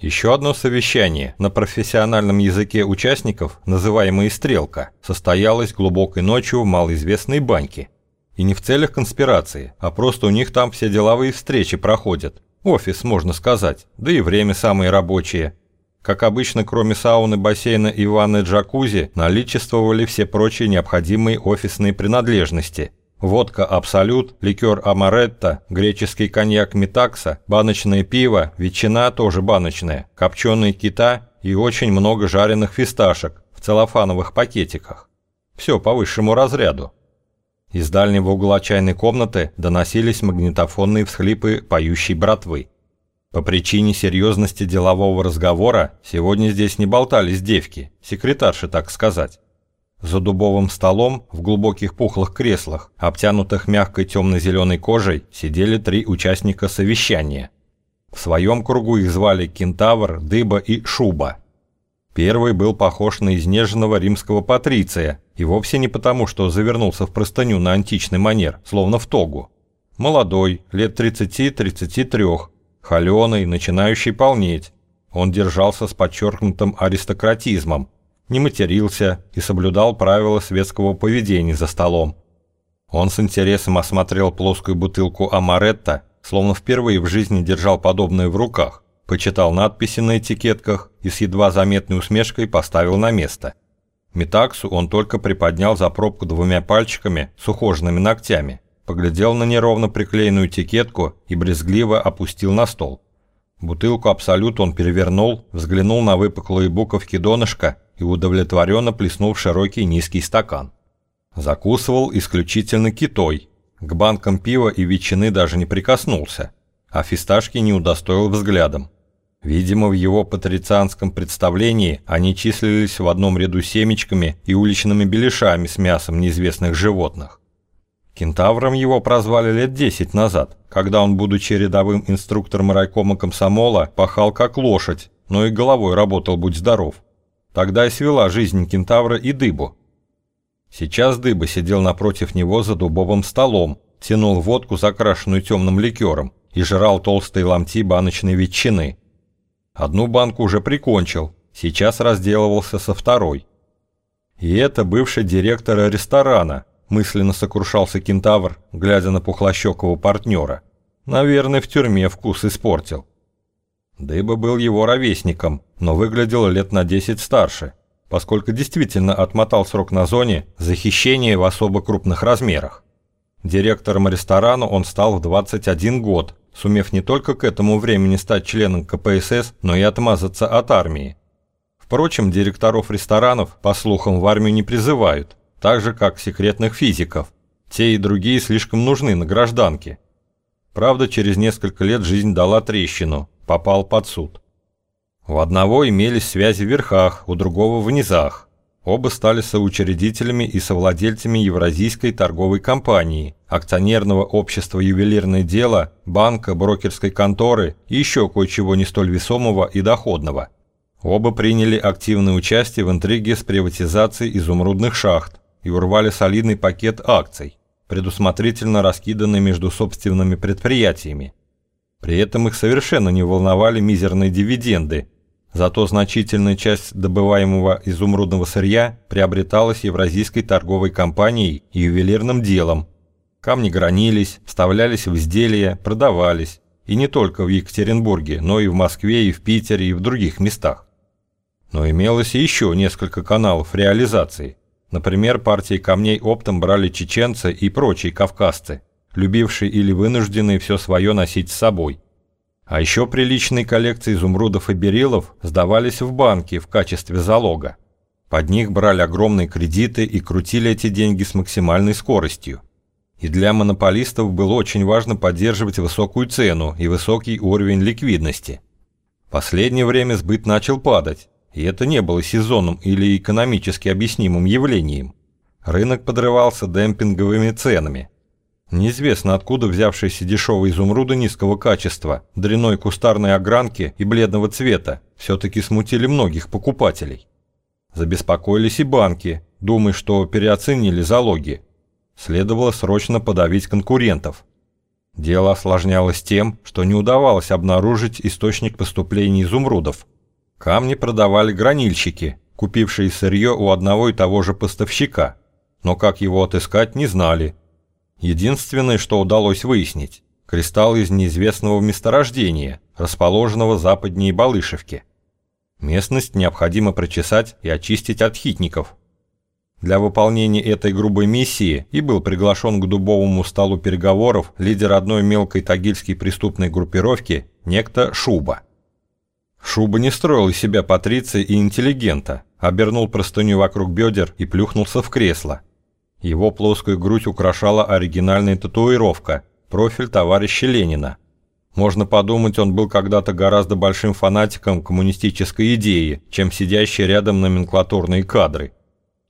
Еще одно совещание на профессиональном языке участников, называемое «стрелка», состоялось глубокой ночью в малоизвестной баньке. И не в целях конспирации, а просто у них там все деловые встречи проходят. Офис, можно сказать, да и время самое рабочее. Как обычно, кроме сауны, бассейна и ванны джакузи, наличествовали все прочие необходимые офисные принадлежности. Водка «Абсолют», ликер «Амаретто», греческий коньяк «Метакса», баночное пиво, ветчина тоже баночная, копченые кита и очень много жареных фисташек в целлофановых пакетиках. Все по высшему разряду. Из дальнего угла чайной комнаты доносились магнитофонные всхлипы поющей братвы. По причине серьезности делового разговора сегодня здесь не болтались девки, секретарши, так сказать. За дубовым столом в глубоких пухлых креслах, обтянутых мягкой темно-зеленой кожей, сидели три участника совещания. В своем кругу их звали Кентавр, Дыба и Шуба. Первый был похож на изнеженного римского патриция, и вовсе не потому, что завернулся в простыню на античный манер, словно в тогу. Молодой, лет 30-33, холеный, начинающий полнеть. Он держался с подчеркнутым аристократизмом, не матерился и соблюдал правила светского поведения за столом. Он с интересом осмотрел плоскую бутылку амаретта, словно впервые в жизни держал подобное в руках, почитал надписи на этикетках и с едва заметной усмешкой поставил на место. Метаксу он только приподнял за пробку двумя пальчиками с ухоженными ногтями – поглядел на неровно приклеенную этикетку и брезгливо опустил на стол. Бутылку «Абсолют» он перевернул, взглянул на выпуклые буковки донышка и удовлетворенно плеснул в широкий низкий стакан. Закусывал исключительно китой, к банкам пива и ветчины даже не прикоснулся, а фисташки не удостоил взглядом. Видимо, в его патрицианском представлении они числились в одном ряду семечками и уличными беляшами с мясом неизвестных животных. Кентавром его прозвали лет 10 назад, когда он, будучи рядовым инструктором райкома комсомола, пахал как лошадь, но и головой работал будь здоров. Тогда и свела жизнь кентавра и дыбу. Сейчас дыба сидел напротив него за дубовым столом, тянул водку, закрашенную темным ликером, и жрал толстые ломти баночной ветчины. Одну банку уже прикончил, сейчас разделывался со второй. И это бывший директор ресторана, мысленно сокрушался кентавр, глядя на пухлощекого партнера. Наверное, в тюрьме вкус испортил. Дыба был его ровесником, но выглядел лет на 10 старше, поскольку действительно отмотал срок на зоне за хищение в особо крупных размерах. Директором ресторана он стал в 21 год, сумев не только к этому времени стать членом КПСС, но и отмазаться от армии. Впрочем, директоров ресторанов, по слухам, в армию не призывают, так же, как секретных физиков. Те и другие слишком нужны на гражданке. Правда, через несколько лет жизнь дала трещину, попал под суд. У одного имелись связи в верхах, у другого в низах. Оба стали соучредителями и совладельцами Евразийской торговой компании, акционерного общества «Ювелирное дело», банка, брокерской конторы и еще кое-чего не столь весомого и доходного. Оба приняли активное участие в интриге с приватизацией изумрудных шахт, и урвали солидный пакет акций, предусмотрительно раскиданный между собственными предприятиями. При этом их совершенно не волновали мизерные дивиденды, зато значительная часть добываемого изумрудного сырья приобреталась Евразийской торговой компанией и ювелирным делом. Камни гранились, вставлялись в изделия, продавались, и не только в Екатеринбурге, но и в Москве, и в Питере, и в других местах. Но имелось и еще несколько каналов реализации – Например, партии камней оптом брали чеченцы и прочие кавказцы, любившие или вынужденные все свое носить с собой. А еще приличные коллекции изумрудов и берилов сдавались в банки в качестве залога. Под них брали огромные кредиты и крутили эти деньги с максимальной скоростью. И для монополистов было очень важно поддерживать высокую цену и высокий уровень ликвидности. Последнее время сбыт начал падать, и это не было сезонным или экономически объяснимым явлением. Рынок подрывался демпинговыми ценами. Неизвестно откуда взявшиеся дешевые изумруды низкого качества, дряной кустарной огранки и бледного цвета все-таки смутили многих покупателей. Забеспокоились и банки, думая, что переоценили залоги. Следовало срочно подавить конкурентов. Дело осложнялось тем, что не удавалось обнаружить источник поступления изумрудов. Камни продавали гранильщики, купившие сырье у одного и того же поставщика, но как его отыскать не знали. Единственное, что удалось выяснить – кристалл из неизвестного месторождения, расположенного западнее Балышевки. Местность необходимо прочесать и очистить от хитников. Для выполнения этой грубой миссии и был приглашен к дубовому столу переговоров лидер одной мелкой тагильской преступной группировки, некто Шуба. Шуба не строил из себя патриция и интеллигента, обернул простыню вокруг бедер и плюхнулся в кресло. Его плоскую грудь украшала оригинальная татуировка, профиль товарища Ленина – можно подумать, он был когда-то гораздо большим фанатиком коммунистической идеи, чем сидящие рядом номенклатурные кадры.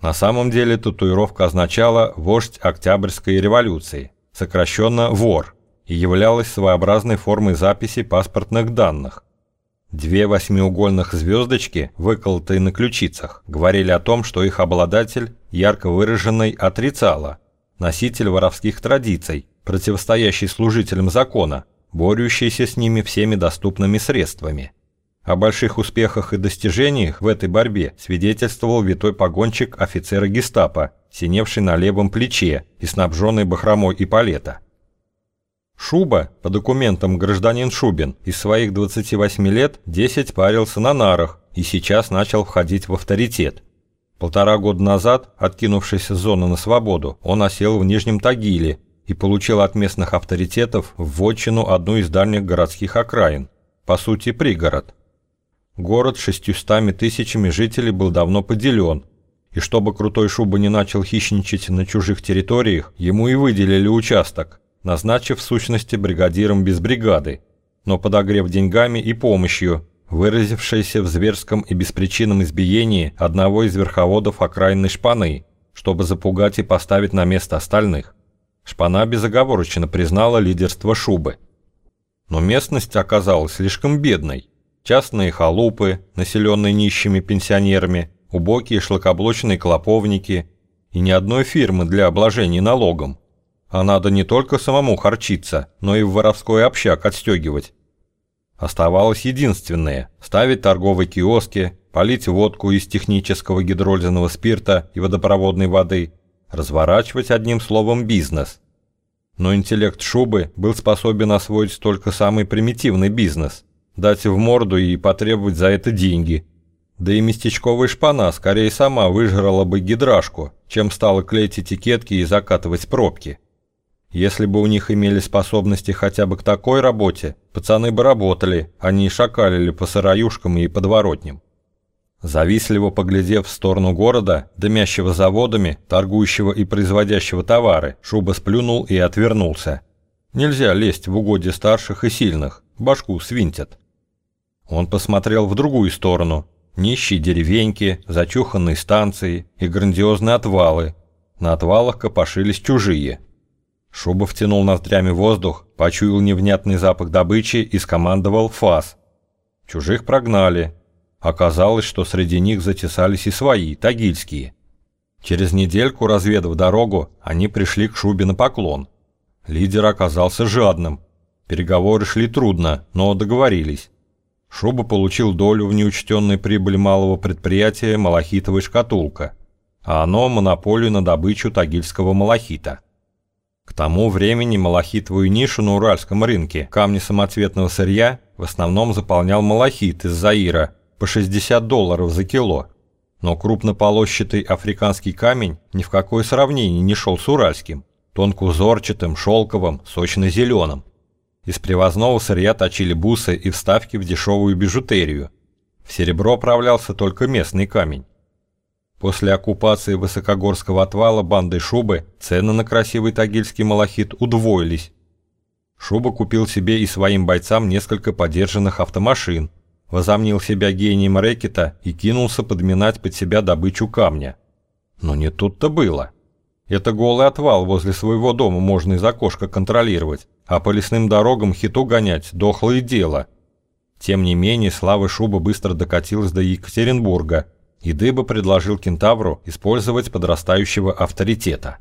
На самом деле татуировка означала «вождь Октябрьской революции», сокращенно «вор», и являлась своеобразной формой записи паспортных данных. Две восьмиугольных звездочки, выколотые на ключицах, говорили о том, что их обладатель ярко выраженный отрицала, носитель воровских традиций, противостоящий служителям закона, борющийся с ними всеми доступными средствами. О больших успехах и достижениях в этой борьбе свидетельствовал витой погончик офицера гестапо, синевший на левом плече и снабженный бахромой и палета. Шуба, по документам гражданин Шубин, из своих 28 лет 10 парился на нарах и сейчас начал входить в авторитет. Полтора года назад, откинувшись с зоны на свободу, он осел в Нижнем Тагиле и получил от местных авторитетов в вотчину одну из дальних городских окраин, по сути пригород. Город с шестьюстами тысячами жителей был давно поделен, и чтобы крутой шуба не начал хищничать на чужих территориях, ему и выделили участок, назначив в сущности бригадиром без бригады, но подогрев деньгами и помощью, выразившейся в зверском и беспричинном избиении одного из верховодов окраинной шпаны, чтобы запугать и поставить на место остальных. Шпана безоговорочно признала лидерство Шубы. Но местность оказалась слишком бедной. Частные халупы, населенные нищими пенсионерами, убокие шлакоблочные клоповники и ни одной фирмы для обложения налогом. А надо не только самому харчиться, но и в воровской общак отстегивать. Оставалось единственное – ставить торговые киоски, полить водку из технического гидролизного спирта и водопроводной воды – разворачивать одним словом бизнес. Но интеллект Шубы был способен освоить только самый примитивный бизнес, дать в морду и потребовать за это деньги. Да и местечковая шпана скорее сама выжрала бы гидрашку, чем стала клеить этикетки и закатывать пробки. Если бы у них имели способности хотя бы к такой работе, пацаны бы работали, а не шакалили по сыроюшкам и подворотням. Завистливо поглядев в сторону города, дымящего заводами, торгующего и производящего товары, Шуба сплюнул и отвернулся. Нельзя лезть в угодье старших и сильных, башку свинтят. Он посмотрел в другую сторону. Нищие деревеньки, зачуханные станции и грандиозные отвалы. На отвалах копошились чужие. Шуба втянул ноздрями воздух, почуял невнятный запах добычи и скомандовал «фас». Чужих прогнали, Оказалось, что среди них затесались и свои, тагильские. Через недельку, разведав дорогу, они пришли к Шубе на поклон. Лидер оказался жадным. Переговоры шли трудно, но договорились. Шуба получил долю в неучтенной прибыли малого предприятия «Малахитовая шкатулка», а оно – монополию на добычу тагильского малахита. К тому времени малахитовую нишу на уральском рынке камни самоцветного сырья в основном заполнял малахит из Заира – по 60 долларов за кило. Но крупнополощатый африканский камень ни в какое сравнение не шел с уральским, тонкоузорчатым, шелковым, сочно-зеленым. Из привозного сырья точили бусы и вставки в дешевую бижутерию. В серебро оправлялся только местный камень. После оккупации высокогорского отвала бандой Шубы цены на красивый тагильский малахит удвоились. Шуба купил себе и своим бойцам несколько подержанных автомашин, возомнил себя гением рэкета и кинулся подминать под себя добычу камня. Но не тут-то было. Это голый отвал возле своего дома можно из окошка контролировать, а по лесным дорогам хиту гонять – дохлое дело. Тем не менее, слава Шуба быстро докатилась до Екатеринбурга, и Дыба предложил кентавру использовать подрастающего авторитета.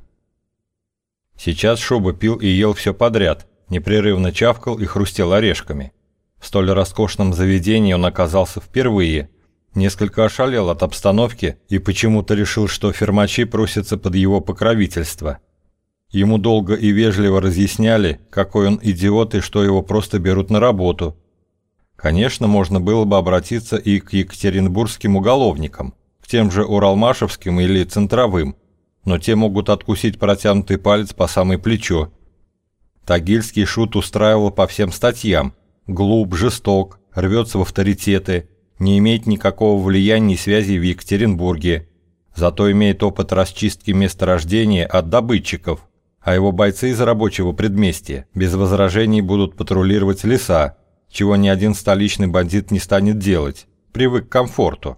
Сейчас Шуба пил и ел все подряд, непрерывно чавкал и хрустел орешками. В столь роскошном заведении он оказался впервые, несколько ошалел от обстановки и почему-то решил, что фермачи просятся под его покровительство. Ему долго и вежливо разъясняли, какой он идиот и что его просто берут на работу. Конечно, можно было бы обратиться и к екатеринбургским уголовникам, к тем же уралмашевским или центровым, но те могут откусить протянутый палец по самое плечо. Тагильский шут устраивал по всем статьям, глуп, жесток, рвется в авторитеты, не имеет никакого влияния и связи в Екатеринбурге, зато имеет опыт расчистки месторождения от добытчиков, а его бойцы из рабочего предместья без возражений будут патрулировать леса, чего ни один столичный бандит не станет делать, привык к комфорту.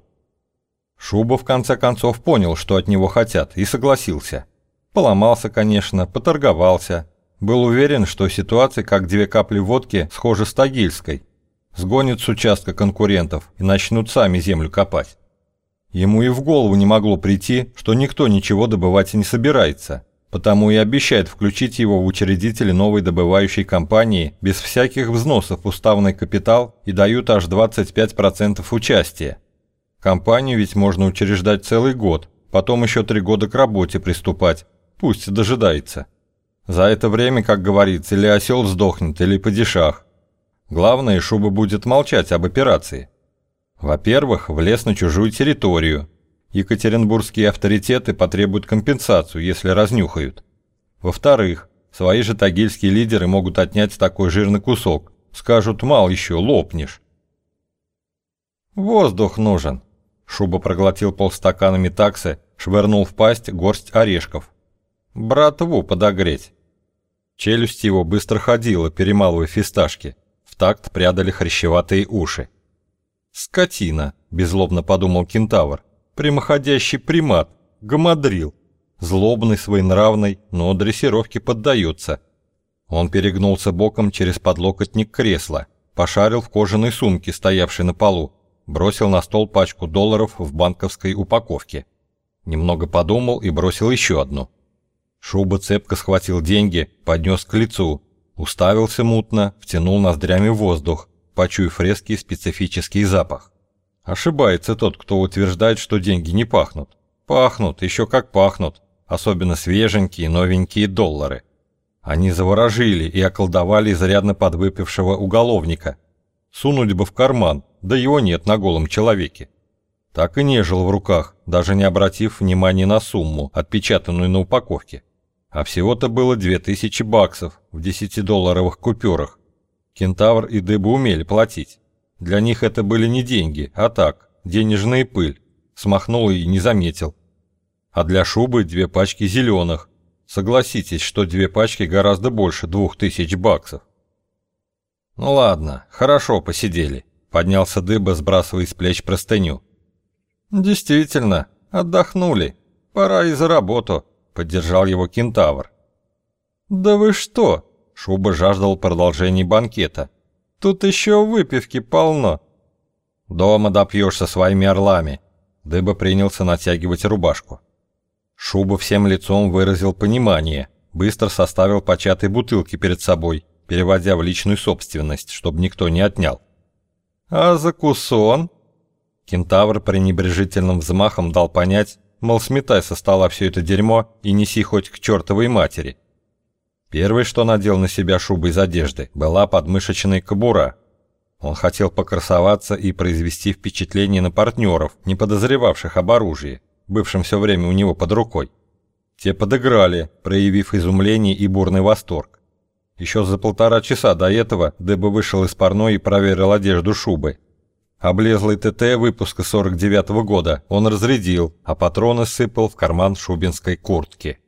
Шуба в конце концов понял, что от него хотят, и согласился. Поломался, конечно, поторговался. Был уверен, что ситуация, как две капли водки, схожа с Тагильской. Сгонят с участка конкурентов и начнут сами землю копать. Ему и в голову не могло прийти, что никто ничего добывать не собирается, потому и обещает включить его в учредители новой добывающей компании без всяких взносов в уставный капитал и дают аж 25% участия. Компанию ведь можно учреждать целый год, потом еще три года к работе приступать. Пусть дожидается. За это время, как говорится, или осел сдохнет, или падишах. Главное, Шуба будет молчать об операции. Во-первых, влез на чужую территорию. Екатеринбургские авторитеты потребуют компенсацию, если разнюхают. Во-вторых, свои же тагильские лидеры могут отнять такой жирный кусок. Скажут, мал еще, лопнешь. Воздух нужен. Шуба проглотил полстакана метаксы, швырнул в пасть горсть орешков. «Братву подогреть». Челюсть его быстро ходила, перемалывая фисташки. В такт прядали хрящеватые уши. «Скотина», — беззлобно подумал кентавр. «Прямоходящий примат, гамадрил. Злобный, своенравный, но дрессировке поддается». Он перегнулся боком через подлокотник кресла, пошарил в кожаной сумке, стоявшей на полу, бросил на стол пачку долларов в банковской упаковке. Немного подумал и бросил еще одну. Шуба цепко схватил деньги, поднес к лицу, уставился мутно, втянул ноздрями воздух, почуяв резкий специфический запах. Ошибается тот, кто утверждает, что деньги не пахнут. Пахнут, еще как пахнут, особенно свеженькие новенькие доллары. Они заворожили и околдовали изрядно подвыпившего уголовника. Сунуть бы в карман, да его нет на голом человеке. Так и не жил в руках, даже не обратив внимания на сумму, отпечатанную на упаковке. А всего-то было 2000 баксов в 10-долларовых купюрах. Кентавр и Дыбы умели платить. Для них это были не деньги, а так, денежная пыль. Смахнул и не заметил. А для шубы две пачки зеленых. Согласитесь, что две пачки гораздо больше двух тысяч баксов. Ну ладно, хорошо посидели. Поднялся дыба, сбрасывая с плеч простыню. «Действительно, отдохнули. Пора и за работу», — поддержал его кентавр. «Да вы что?» — Шуба жаждал продолжения банкета. «Тут еще выпивки полно». «Дома допьешь своими орлами». Дыба принялся натягивать рубашку. Шуба всем лицом выразил понимание, быстро составил початые бутылки перед собой, переводя в личную собственность, чтобы никто не отнял. «А закусон?» Кентавр пренебрежительным взмахом дал понять, мол, сметай со стола все это дерьмо и неси хоть к чертовой матери. Первое, что надел на себя шубу из одежды, была подмышечная кобура. Он хотел покрасоваться и произвести впечатление на партнеров, не подозревавших об оружии, бывшем все время у него под рукой. Те подыграли, проявив изумление и бурный восторг. Еще за полтора часа до этого Дэба вышел из парной и проверил одежду шубы. Облезлый ТТ выпуска 49 -го года он разрядил, а патроны сыпал в карман шубинской куртки.